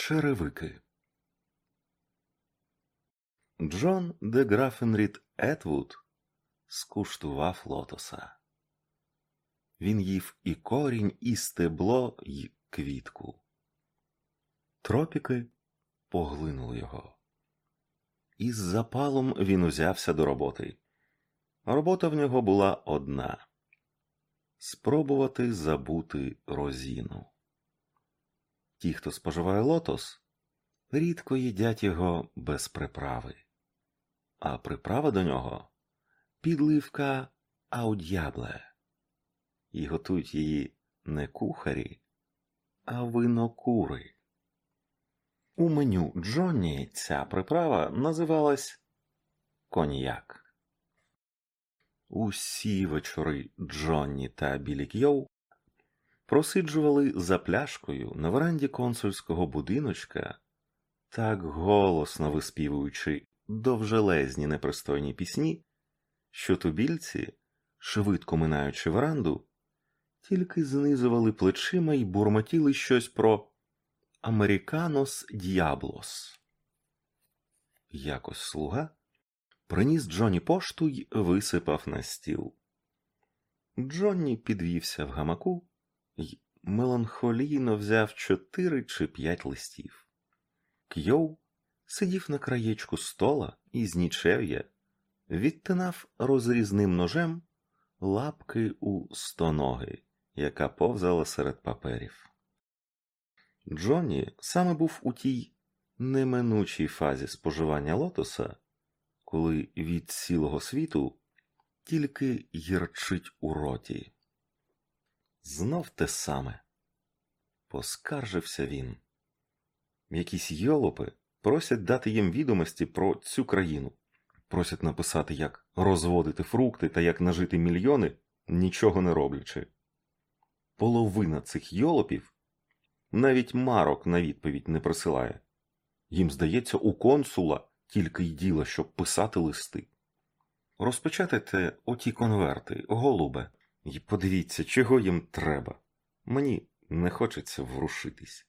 Черевики Джон де Графенрід Етвуд скуштував лотоса. Він їв і корінь, і стебло, і квітку. Тропіки поглинули його. Із запалом він узявся до роботи. Робота в нього була одна спробувати забути розіну. Ті, хто споживає лотос, рідко їдять його без приправи, а приправа до нього підливка аудябле, і готують її не кухарі, а винокури. У меню Джонні ця приправа називалась коньяк. Усі вечори Джонні та Білі Кйоу просиджували за пляшкою на веранді консульського будиночка, так голосно виспівуючи довжелезні непристойні пісні, що тубільці, швидко минаючи веранду, тільки знизували плечима й бурмотіли щось про Американос Діаблос. Якось слуга приніс Джонні пошту й висипав на стіл. Джонні підвівся в гамаку й меланхолійно взяв чотири чи п'ять листів. Кйоу сидів на краєчку стола і з нічев'я відтинав розрізним ножем лапки у стоноги, яка повзала серед паперів. Джонні саме був у тій неминучій фазі споживання лотоса, коли від цілого світу тільки гірчить у роті. Знов те саме. Поскаржився він. Якісь йолопи просять дати їм відомості про цю країну, просять написати, як розводити фрукти та як нажити мільйони, нічого не роблячи. Половина цих йолопів навіть марок на відповідь не присилає. Їм здається, у консула тільки й діло, щоб писати листи. Розпечатайте оті конверти, голубе, і подивіться, чого їм треба. Мені не хочеться врушитись.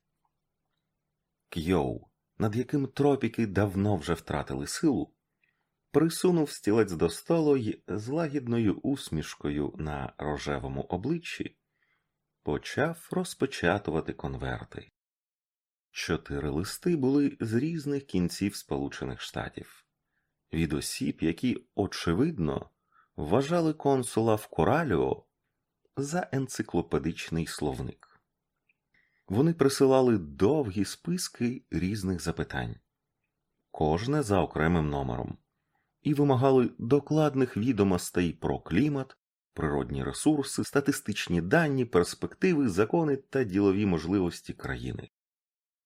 Кйоу, над яким тропіки давно вже втратили силу, присунув стілець до столу й з лагідною усмішкою на рожевому обличчі почав розпечатувати конверти. Чотири листи були з різних кінців Сполучених Штатів, від осіб, які, очевидно, вважали консула в Кораліо за енциклопедичний словник. Вони присилали довгі списки різних запитань, кожне за окремим номером, і вимагали докладних відомостей про клімат, природні ресурси, статистичні дані, перспективи, закони та ділові можливості країни,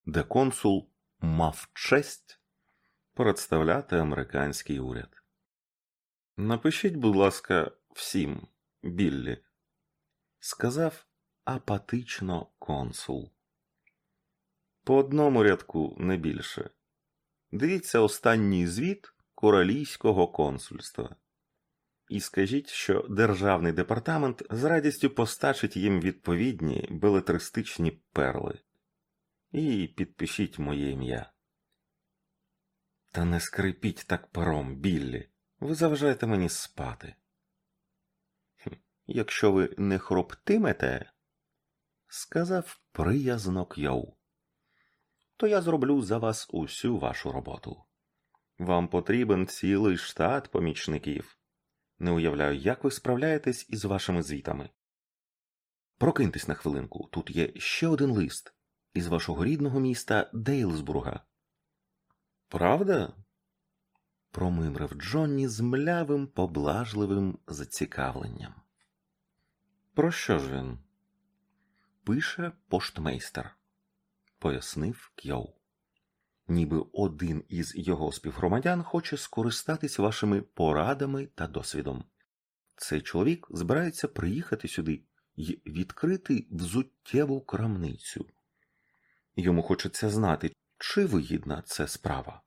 де консул мав честь представляти американський уряд. Напишіть, будь ласка, всім, Біллі, сказав апатично консул. По одному рядку не більше. Дивіться останній звіт королійського консульства. І скажіть, що державний департамент з радістю постачить їм відповідні белетристичні перли. І підпишіть моє ім'я. Та не скрипіть так пером, Біллі. Ви заважаєте мені спати. Якщо ви не хроптимете, сказав приязно К'яу, то я зроблю за вас усю вашу роботу. Вам потрібен цілий штат помічників. Не уявляю, як ви справляєтесь із вашими звітами. Прокиньтесь на хвилинку. Тут є ще один лист із вашого рідного міста Дейлсбурга. Правда? промимрив Джонні з млявим, поблажливим зацікавленням. Про що ж він? Пише поштмейстер, пояснив Кьоу. Ніби один із його співгромадян хоче скористатись вашими порадами та досвідом. Цей чоловік збирається приїхати сюди і відкрити взуттєву крамницю. Йому хочеться знати, чи вигідна це справа.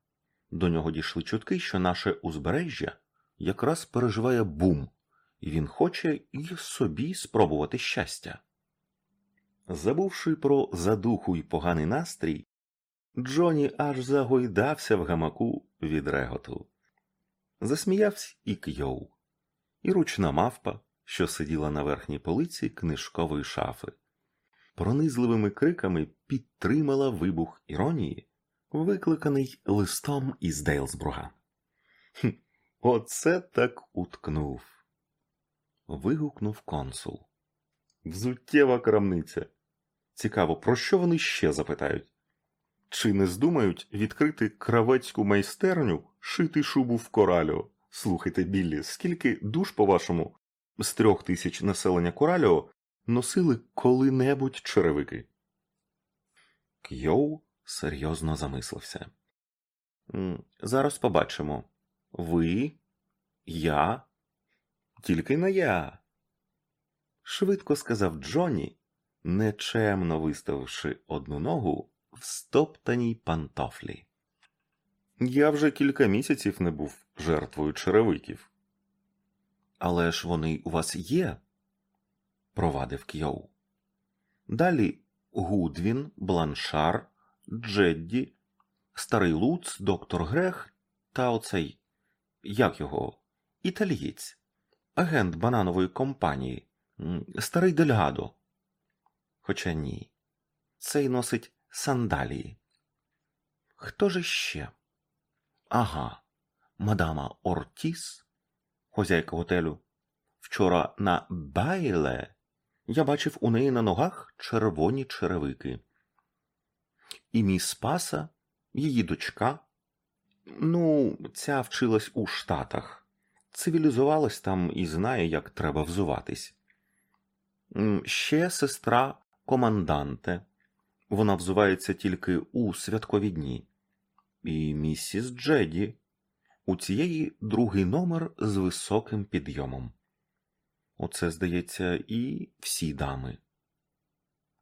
До нього дійшли чутки, що наше узбережжя якраз переживає бум, і він хоче і собі спробувати щастя. Забувши про задуху й поганий настрій, Джоні аж загойдався в гамаку від реготу. Засміявся і Кйоу, і ручна мавпа, що сиділа на верхній полиці книжкової шафи. Пронизливими криками підтримала вибух іронії, викликаний листом із Дейлсбруга. Оце так уткнув. Вигукнув консул. Взуттєва крамниця. Цікаво, про що вони ще запитають? Чи не здумають відкрити кравецьку майстерню, шити шубу в кораліо? Слухайте, Біллі, скільки душ, по-вашому, з трьох тисяч населення кораліо носили коли-небудь черевики? Кйоу серйозно замислився. Зараз побачимо. Ви, я, тільки не я. Швидко сказав Джонні, нечемно виставивши одну ногу в стоптаній пантофлі. Я вже кілька місяців не був жертвою черевиків. Але ж вони у вас є, провадив Кйоу. Далі Гудвін, Бланшар, Джедді, Старий Луц, доктор Грех та оцей, як його, італієць, агент бананової компанії, старий Дельгадо. Хоча ні, цей носить сандалії. Хто ж ще? Ага, мадама Ортіс, хозяйка готелю. Вчора на Байле я бачив у неї на ногах червоні черевики. І міс Паса, її дочка. Ну, ця вчилась у Штатах, цивілізувалась там і знає, як треба взуватись. Ще сестра команданте. Вона взувається тільки у святкові дні. І місіс Джеді. У цієї другий номер з високим підйомом. Оце, здається, і всі дами.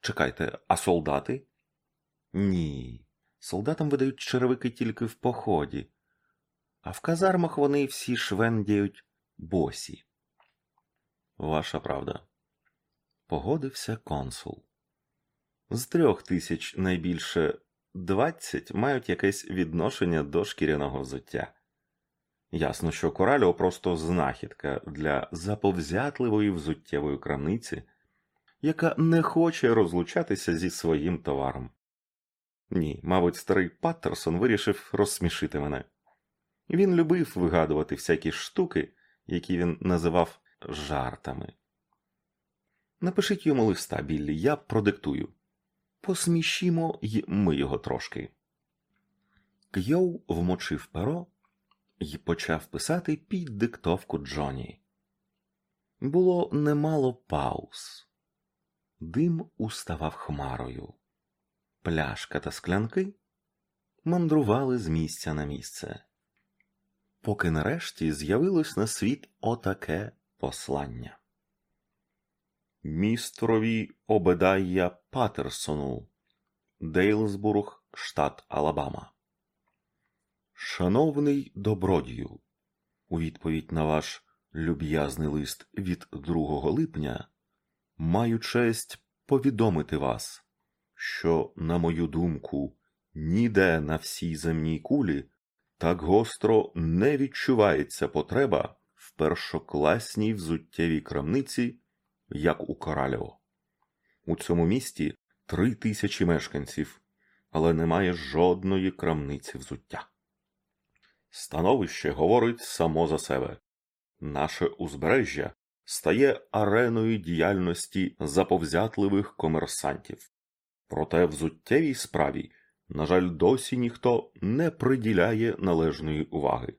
Чекайте, а солдати? Ні. Солдатам видають черевики тільки в поході, а в казармах вони всі швендяють босі. Ваша правда. Погодився консул. З трьох тисяч найбільше двадцять мають якесь відношення до шкіряного взуття. Ясно, що Коральо просто знахідка для заповзятливої взуттєвої крамниці, яка не хоче розлучатися зі своїм товаром. Ні, мабуть, старий Паттерсон вирішив розсмішити мене. Він любив вигадувати всякі штуки, які він називав жартами. Напишіть йому листа, Біллі, я продиктую. Посмішімо й ми його трошки. Кйоу вмочив перо і почав писати під диктовку Джоні. Було немало пауз. Дим уставав хмарою. Пляшка та склянки мандрували з місця на місце, поки нарешті з'явилось на світ отаке послання. Містерові Обедайя Патерсону, Дейлсбург, штат Алабама. Шановний добродію, у відповідь на ваш люб'язний лист від 2 липня маю честь повідомити вас, що, на мою думку, ніде на всій земній кулі так гостро не відчувається потреба в першокласній взуттєвій крамниці, як у Коралево. У цьому місті три тисячі мешканців, але немає жодної крамниці взуття. Становище говорить само за себе. Наше узбережжя стає ареною діяльності заповзятливих комерсантів. Проте взуттєвій справі, на жаль, досі ніхто не приділяє належної уваги,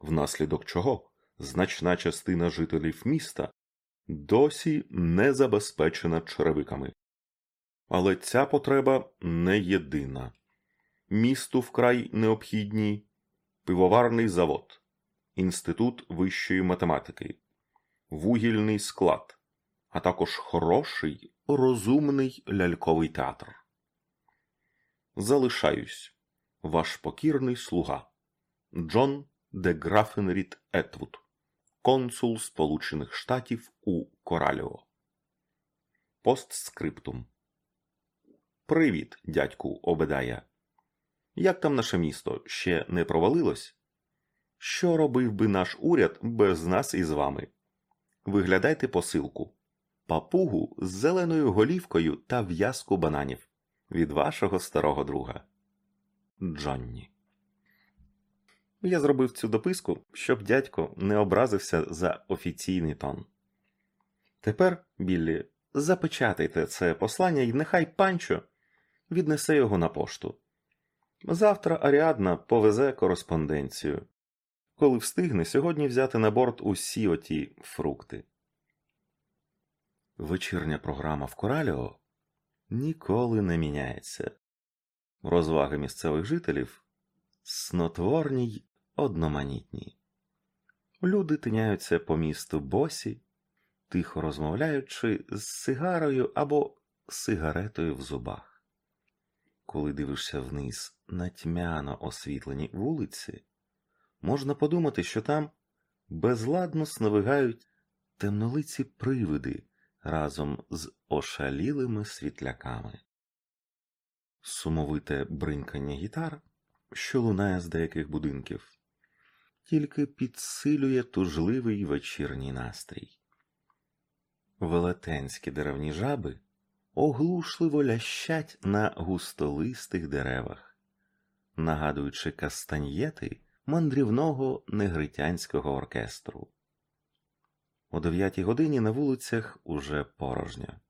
внаслідок чого значна частина жителів міста досі не забезпечена черевиками. Але ця потреба не єдина. Місту вкрай необхідні пивоварний завод, Інститут вищої математики, вугільний склад, а також хороший, розумний ляльковий театр. Залишаюсь, ваш покірний слуга Джон де Графенрід Етвуд, консул Сполучених Штатів у Кораліо. Постскриптум. Привіт, дядьку Обедая. Як там наше місто ще не провалилось? Що робив би наш уряд без нас із вами? Виглядайте посилку, папугу з зеленою голівкою та в'язку бананів від вашого старого друга. Джонні. Я зробив цю дописку, щоб дядько не образився за офіційний тон. Тепер, Біллі, запечатайте це послання і нехай панчо віднесе його на пошту. Завтра Аріадна повезе кореспонденцію, коли встигне сьогодні взяти на борт усі оті фрукти. Вечірня програма в Кораліо ніколи не міняється. Розваги місцевих жителів снотворні й одноманітні. Люди тиняються по місту босі, тихо розмовляючи з сигарою або сигаретою в зубах. Коли дивишся вниз на тьмяно освітлені вулиці, можна подумати, що там безладно сновигають темнолиці привиди разом з ошалілими світляками. Сумовите бринкання гітар, що лунає з деяких будинків, тільки підсилює тужливий вечірній настрій. Велетенські деревні жаби оглушливо лящать на густолистих деревах, нагадуючи кастаньєти мандрівного негритянського оркестру. О дев'ятій годині на вулицях уже порожньо,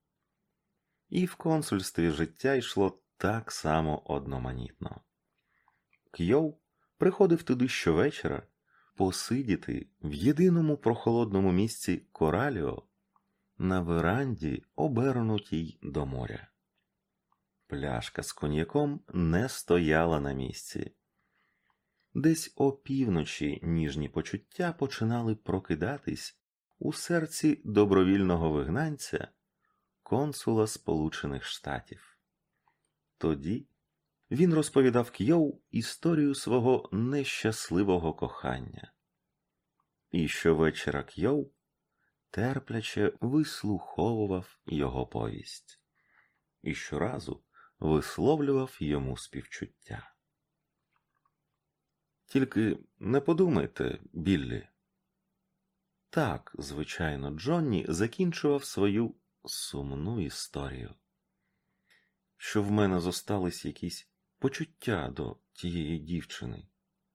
і в консульстві життя йшло так само одноманітно. Кйоу приходив туди щовечора посидіти в єдиному прохолодному місці Кораліо на веранді, обернутій до моря. Пляшка з коньяком не стояла на місці. Десь опівночі ніжні почуття починали прокидатись у серці добровільного вигнанця консула Сполучених Штатів. Тоді він розповідав Кйоу історію свого нещасливого кохання. І щовечора Кйоу терпляче вислуховував його повість і щоразу висловлював йому співчуття. Тільки не подумайте, Біллі. Так, звичайно, Джонні закінчував свою сумну історію, що в мене зостались якісь почуття до тієї дівчини.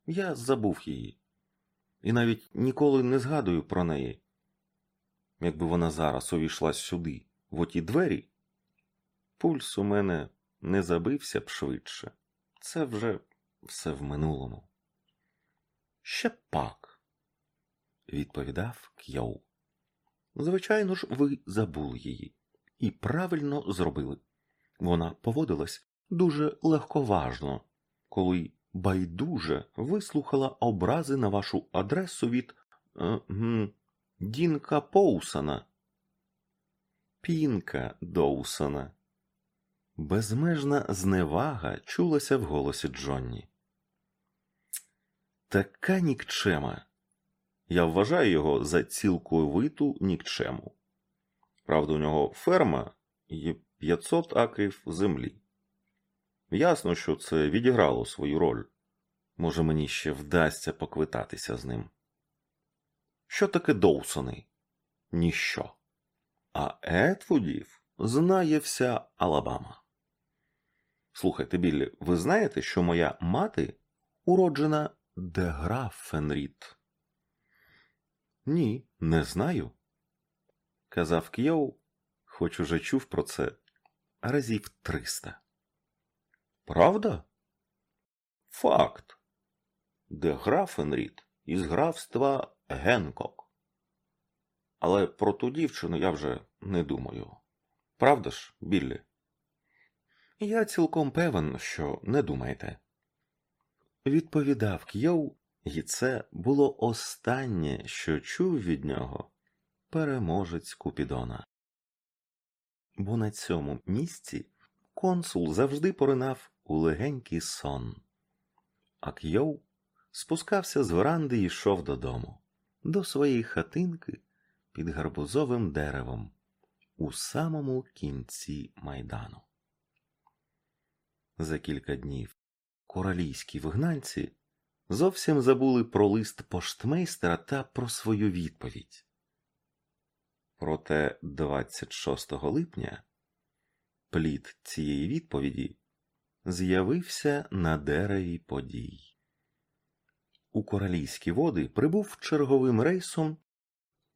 Я забув її, і навіть ніколи не згадую про неї. Якби вона зараз увійшла сюди, в оті двері, пульс у мене не забився б швидше. Це вже все в минулому. Ще пак, відповідав К'яу. Звичайно ж, ви забули її і правильно зробили. Вона поводилась дуже легковажно, коли байдуже вислухала образи на вашу адресу від е, м, Дінка Поусана. Пінка Доусона. Безмежна зневага чулася в голосі Джонні. Така нікчема. Я вважаю його за цілковиту нікчему. Правда, у нього ферма і 500 акрів землі. Ясно, що це відіграло свою роль. Може, мені ще вдасться поквитатися з ним. Що таке Доусони? Ніщо. А Етвудів знає вся Алабама. Слухайте, Біллі, ви знаєте, що моя мати уроджена Деграф Фенрід? Ні, не знаю. Казав К'йоу, хоч уже чув про це разів триста. Правда? Факт. Деграф Фенрід із графства Генкок. Але про ту дівчину я вже не думаю. Правда ж, Біллі? Я цілком певен, що не думаєте. Відповідав К'йоу, і це було останнє, що чув від нього переможець Купідона. Бо на цьому місці консул завжди поринав у легенький сон, а К'йоу спускався з веранди і йшов додому, до своєї хатинки під гарбузовим деревом у самому кінці майдану. За кілька днів королійські вигнанці зовсім забули про лист поштмейстера та про свою відповідь. Проте 26 липня плід цієї відповіді з'явився на дереві подій. У королівські води прибув черговим рейсом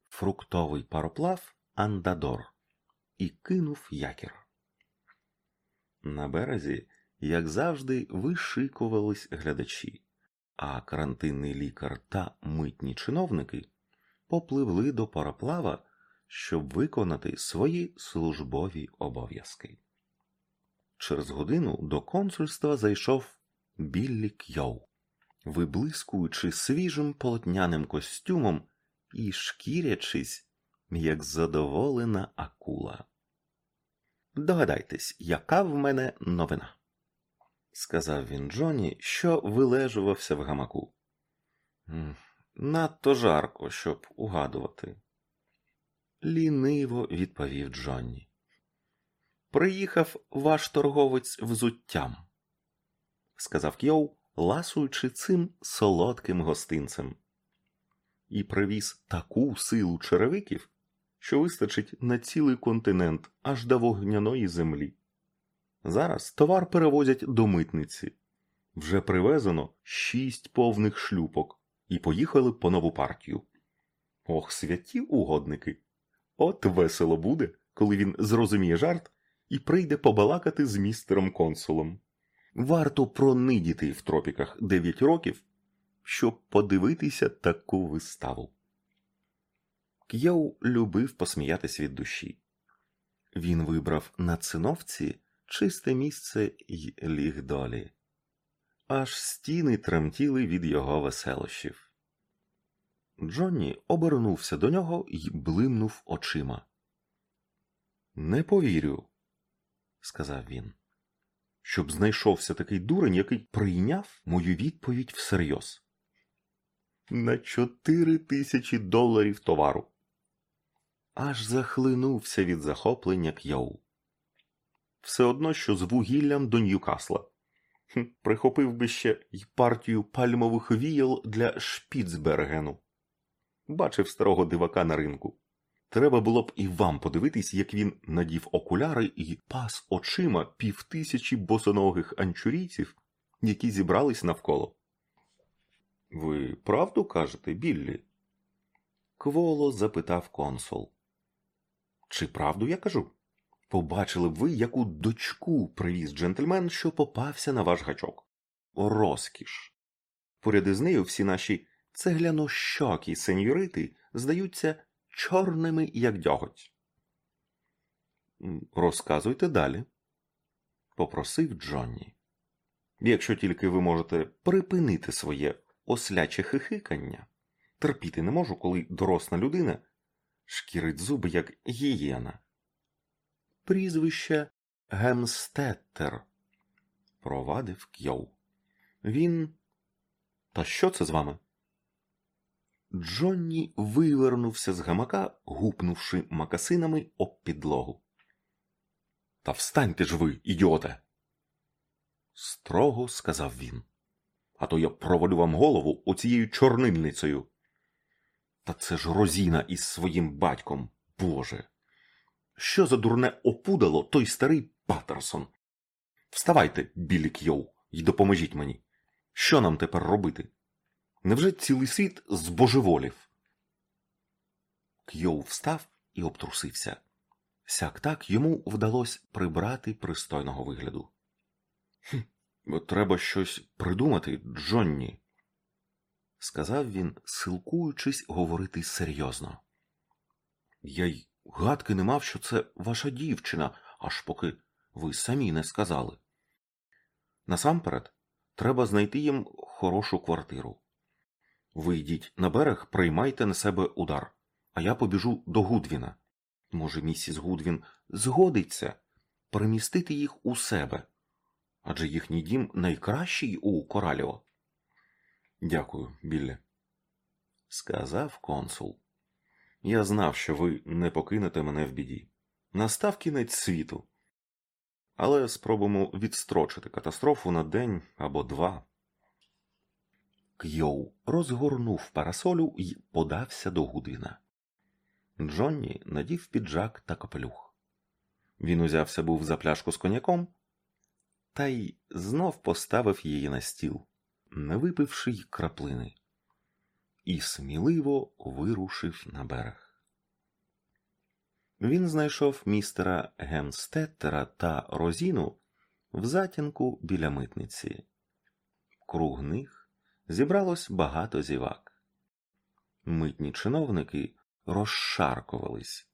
фруктовий пароплав Андадор і кинув якір. На березі, як завжди, вишикувались глядачі, а карантинний лікар та митні чиновники попливли до пароплава, щоб виконати свої службові обов'язки. Через годину до консульства зайшов Біллі Кьоу, виблискуючи свіжим полотняним костюмом і шкірячись, як задоволена акула. Догадайтесь, яка в мене новина, сказав він Джоні, що вилежувався в гамаку. Надто жарко, щоб угадувати. Ліниво відповів Джонні. Приїхав ваш торговець взуттям, сказав Кьоу, ласуючи цим солодким гостинцем, і привіз таку силу черевиків, що вистачить на цілий континент аж до вогняної землі. Зараз товар перевозять до митниці. Вже привезено шість повних шлюпок і поїхали по нову партію. Ох, святі угодники! От весело буде, коли він зрозуміє жарт і прийде побалакати з містером консулом. Варто пронидіти в тропіках дев'ять років, щоб подивитися таку виставу. К'яу любив посміятись від душі. Він вибрав на циновці чисте місце й ліг долі, аж стіни тремтіли від його веселощів. Джонні обернувся до нього і блимнув очима. Не повірю, сказав він, щоб знайшовся такий дурень, який прийняв мою відповідь всерйоз. На чотири тисячі доларів товару. Аж захлинувся від захоплення к'яу. Все одно, що з вугіллям до Ньюкасла. Прихопив би ще й партію пальмових віял для Шпіцбергену. Бачив старого дивака на ринку. Треба було б і вам подивитись, як він надів окуляри і пас очима півтисячі босоногих анчурійців, які зібрались навколо. Ви правду кажете, Біллі? Кволо запитав консул. Чи правду я кажу? Побачили б ви, яку дочку привіз джентльмен, що попався на ваш гачок. Розкіш. Поряд із нею всі наші цегляно-щокі сеньорити здаються чорними, як дьоготь. Розказуйте далі, попросив Джонні. Якщо тільки ви можете припинити своє осляче хихикання, терпіти не можу, коли доросла людина шкірить зуби, як гієна. Прізвище Гемстеттер, провадив Кьоу. Він. Та що це з вами? Джонні вивернувся з гамака, гупнувши макасинами об підлогу. Та встаньте ж ви, ідіоте! строго сказав він. А то я провалю вам голову оцією чорнильницею. Та це ж розіна із своїм батьком, Боже. Що за дурне опудало той старий Паттерсон? Вставайте, білі Кьоу, і допоможіть мені. Що нам тепер робити? Невже цілий світ збожеволів? Кьоу встав і обтрусився. Сяк так йому вдалося прибрати пристойного вигляду. «Хм, Треба щось придумати, Джонні, сказав він, силкуючись говорити серйозно. Я й гадки не мав, що це ваша дівчина, аж поки ви самі не сказали. Насамперед, треба знайти їм хорошу квартиру. Ви йдіть на берег, приймайте на себе удар, а я побіжу до Гудвіна. Може, місіс Гудвін згодиться перемістити їх у себе, адже їхній дім найкращий у Кораліо. Дякую, Біллі, сказав консул. Я знав, що ви не покинете мене в біді. Настав кінець світу. але спробуємо відстрочити катастрофу на день або два. Кйоу розгорнув парасолю і подався до Гудвіна. Джонні надів піджак та капелюх. Він узявся був за пляшку з коньяком, та й знов поставив її на стіл, не випивши й краплини, і сміливо вирушив на берег. Він знайшов містера Гемстеттера та Розіну в затінку біля митниці. Круг них зібралось багато зівак. Митні чиновники розшаркувались.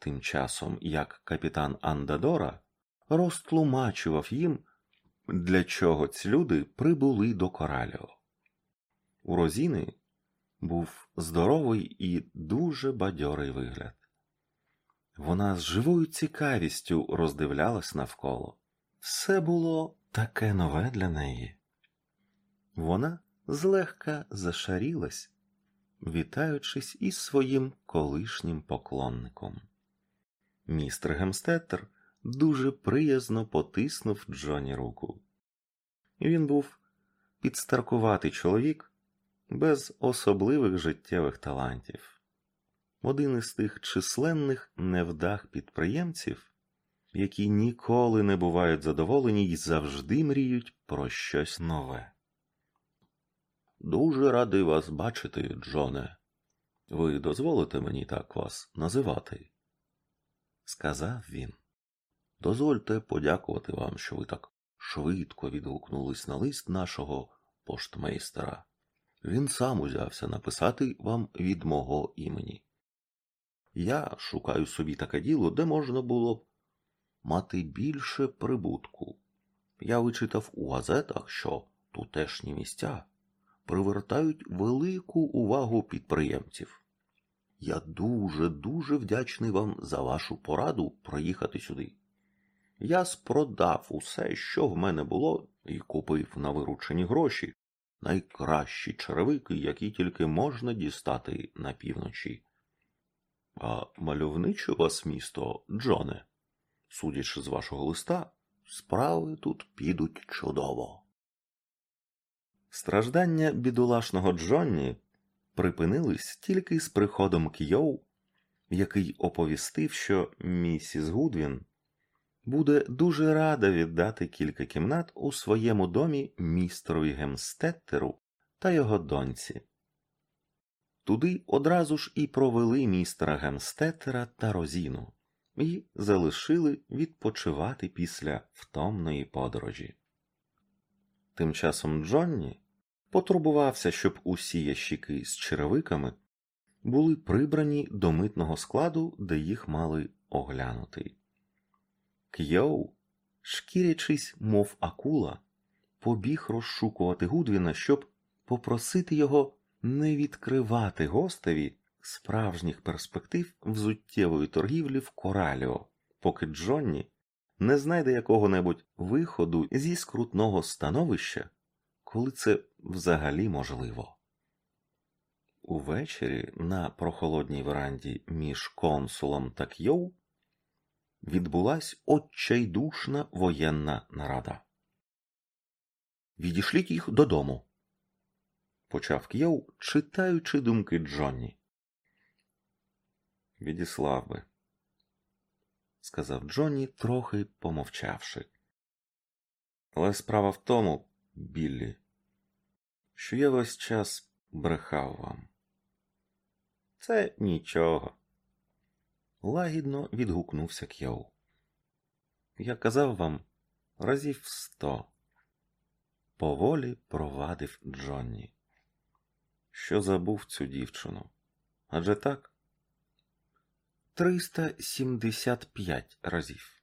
Тим часом як капітан Андадора розтлумачував їм, для чого ці люди прибули до Кораліо. У Розіни був здоровий і дуже бадьорий вигляд. Вона з живою цікавістю роздивлялась навколо. Все було таке нове для неї. Вона злегка зашарілась, вітаючись із своїм колишнім поклонником. Містер Гемстеттер дуже приязно потиснув Джоні руку. Він був підстаркуватий чоловік без особливих життєвих талантів, один із тих численних невдах підприємців, які ніколи не бувають задоволені і завжди мріють про щось нове. Дуже радий вас бачити, Джоне. Ви дозволите мені так вас називати? сказав він. Дозвольте подякувати вам, що ви так швидко відгукнулись на лист нашого поштмейстера. Він сам узявся написати вам від мого імені. Я шукаю собі таке діло, де можна було б мати більше прибутку. Я вичитав у газетах, що тутешні місця привертають велику увагу підприємців. Я дуже дуже вдячний вам за вашу пораду проїхати сюди. Я спродав усе, що в мене було, і купив на виручені гроші найкращі черевики, які тільки можна дістати на півночі. А мальовниче вас місто, Джоне, судячи з вашого листа, справи тут підуть чудово. Страждання бідолашного Джонні припинились тільки з приходом Кйоу, який оповістив, що місіс Гудвін буде дуже рада віддати кілька кімнат у своєму домі містерові Гемстеттеру та його доньці. Туди одразу ж і провели містера Гемстеттера та Розіну і залишили відпочивати після втомної подорожі. Тим часом Джонні потурбувався, щоб усі ящики з черевиками були прибрані до митного складу, де їх мали оглянути. Кйоу, шкірячись, мов акула, побіг розшукувати Гудвіна, щоб попросити його не відкривати гостеві справжніх перспектив взуттєвої торгівлі в Кораліо, поки Джонні не знайде якого-небудь виходу зі скрутного становища, коли це взагалі можливо. Увечері на прохолодній веранді між консулом та Кйоу відбулась отчайдушна воєнна нарада. Відішліть їх додому, почав К'єв, читаючи думки Джонні. Відіслав би, сказав Джонні, трохи помовчавши. Але справа в тому, Біллі, що я весь час брехав вам. Це нічого лагідно відгукнувся К'яу. Я казав вам разів сто. Поволі провадив Джонні. Що забув цю дівчину? Адже так? Триста сімдесят п'ять разів.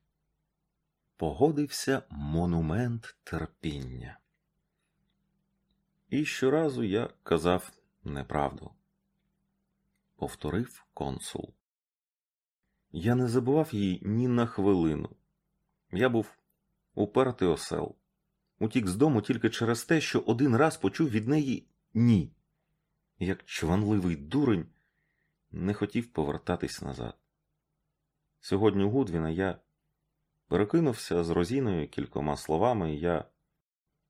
Погодився монумент терпіння. І щоразу я казав неправду, повторив консул. Я не забував її ні на хвилину. Я був упертий осел, утік з дому тільки через те, що один раз почув від неї ні. Як чванливий дурень не хотів повертатись назад. Сьогодні у Гудвіна я Перекинувся з Розіною кількома словами, і я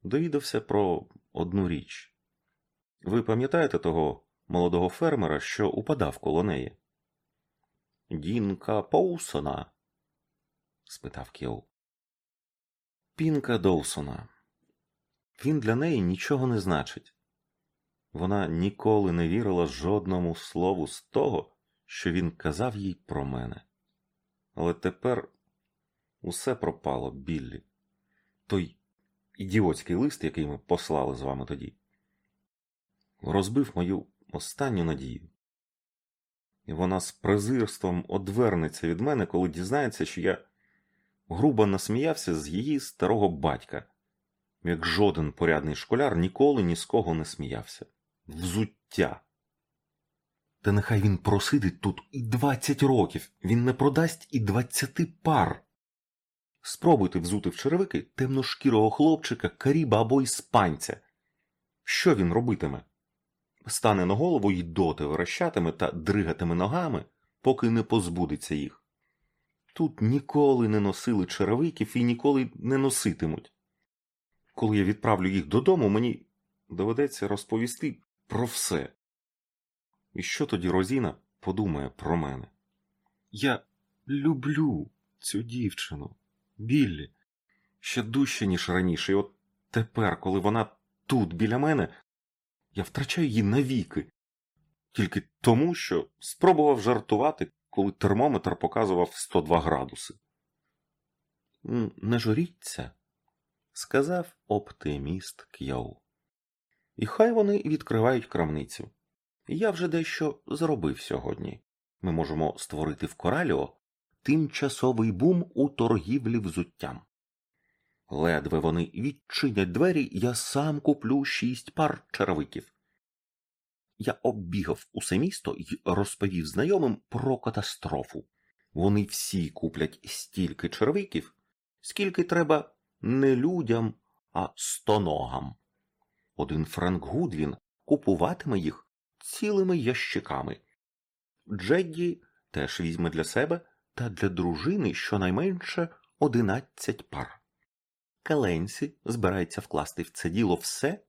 довідався про одну річ. Ви пам'ятаєте того молодого фермера, що упадав коло неї? Дінка Поусона? спитав Кіл. Пінка Доусона. Він для неї нічого не значить. Вона ніколи не вірила жодному слову з того, що він казав їй про мене. Але тепер усе пропало, Біллі. Той ідіотський лист, який ми послали з вами тоді, розбив мою останню надію. І вона з презирством одвернеться від мене, коли дізнається, що я грубо насміявся з її старого батька, як жоден порядний школяр ніколи ні з кого не сміявся. Взуття. Та нехай він просидить тут і двадцять років, він не продасть і двадцяти пар. Спробуйте взути в черевики темношкірого хлопчика, каріба або іспанця. Що він робитиме? Стане на голову й доти вращатиме та дригатиме ногами, поки не позбудеться їх. Тут ніколи не носили черевиків і ніколи не носитимуть. Коли я відправлю їх додому, мені доведеться розповісти про все. І що тоді Розіна подумає про мене? Я люблю цю дівчину, Біллі, ще дужче, ніж раніше, і от тепер, коли вона тут біля мене, я втрачаю її навіки, тільки тому, що спробував жартувати, коли термометр показував 102 градуси. Не журіться, сказав оптиміст К'яу. І хай вони відкривають крамницю. Я вже дещо зробив сьогодні. Ми можемо створити в Кораліо тимчасовий бум у торгівлі взуттям. Ледве вони відчинять двері, я сам куплю шість пар черевиків. Я оббігав усе місто і розповів знайомим про катастрофу. Вони всі куплять стільки червиків, скільки треба не людям, а стоногам. Один Френк Гудвін купуватиме їх цілими ящиками. Джедді теж візьме для себе та для дружини щонайменше одинадцять пар. Келенсі збирається вкласти в це діло все,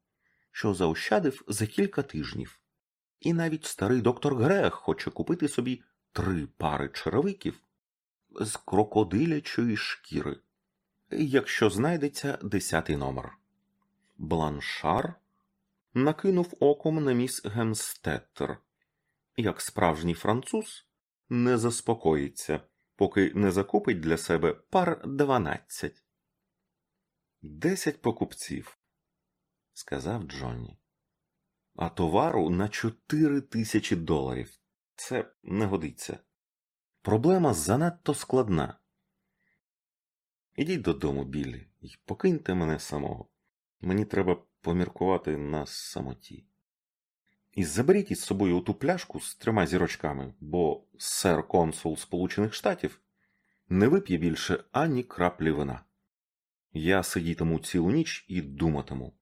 що заощадив за кілька тижнів. І навіть старий доктор Грех хоче купити собі три пари черевиків з крокодилячої шкіри, якщо знайдеться десятий номер. Бланшар накинув оком на міс Гемстеттер. Як справжній француз не заспокоїться, поки не закупить для себе пар дванадцять. Десять покупців, сказав Джонні. А товару на чотири тисячі доларів. Це не годиться. Проблема занадто складна. Ідіть додому, Біллі, і покиньте мене самого. Мені треба поміркувати на самоті. І заберіть із собою ту пляшку з трьома зірочками, бо сер консул Сполучених Штатів не вип'є більше ані краплі вина. Я сидітиму цілу ніч і думатиму.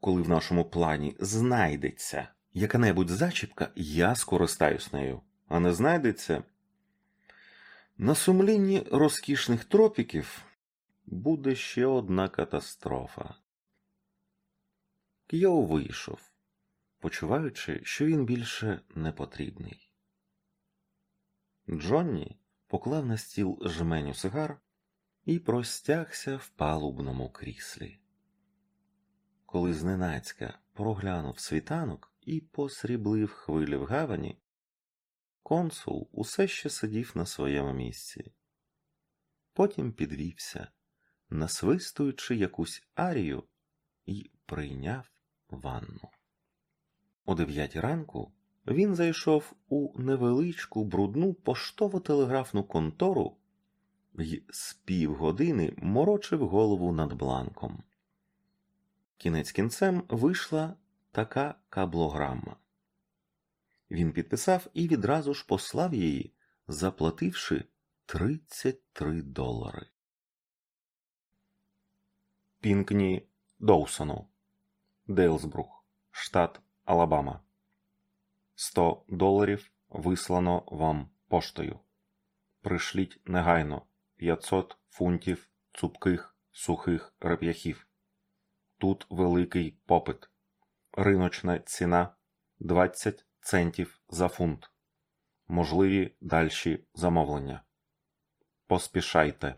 Коли в нашому плані знайдеться яка-небудь зачіпка, я скористаюсь нею, а не знайдеться. На сумлінні розкішних тропіків буде ще одна катастрофа. Кйоу вийшов, почуваючи, що він більше не потрібний. Джонні поклав на стіл жменю сигар і простягся в палубному кріслі. Коли зненацька проглянув світанок і посріблив хвилі в гавані, консул усе ще сидів на своєму місці. Потім підвівся, насвистуючи якусь арію, і прийняв ванну. О дев'ятій ранку він зайшов у невеличку брудну поштово телеграфну контору і з півгодини морочив голову над бланком. Кінець кінцем вийшла така каблограма. Він підписав і відразу ж послав її, заплативши 33 долари. Пінкні Доусону, Дейлсбрух, штат Алабама. 100 доларів вислано вам поштою. Пришліть негайно 500 фунтів цупких сухих реп'яхів. Тут великий попит. Риночна ціна 20 центів за фунт. Можливі дальші замовлення. Поспішайте.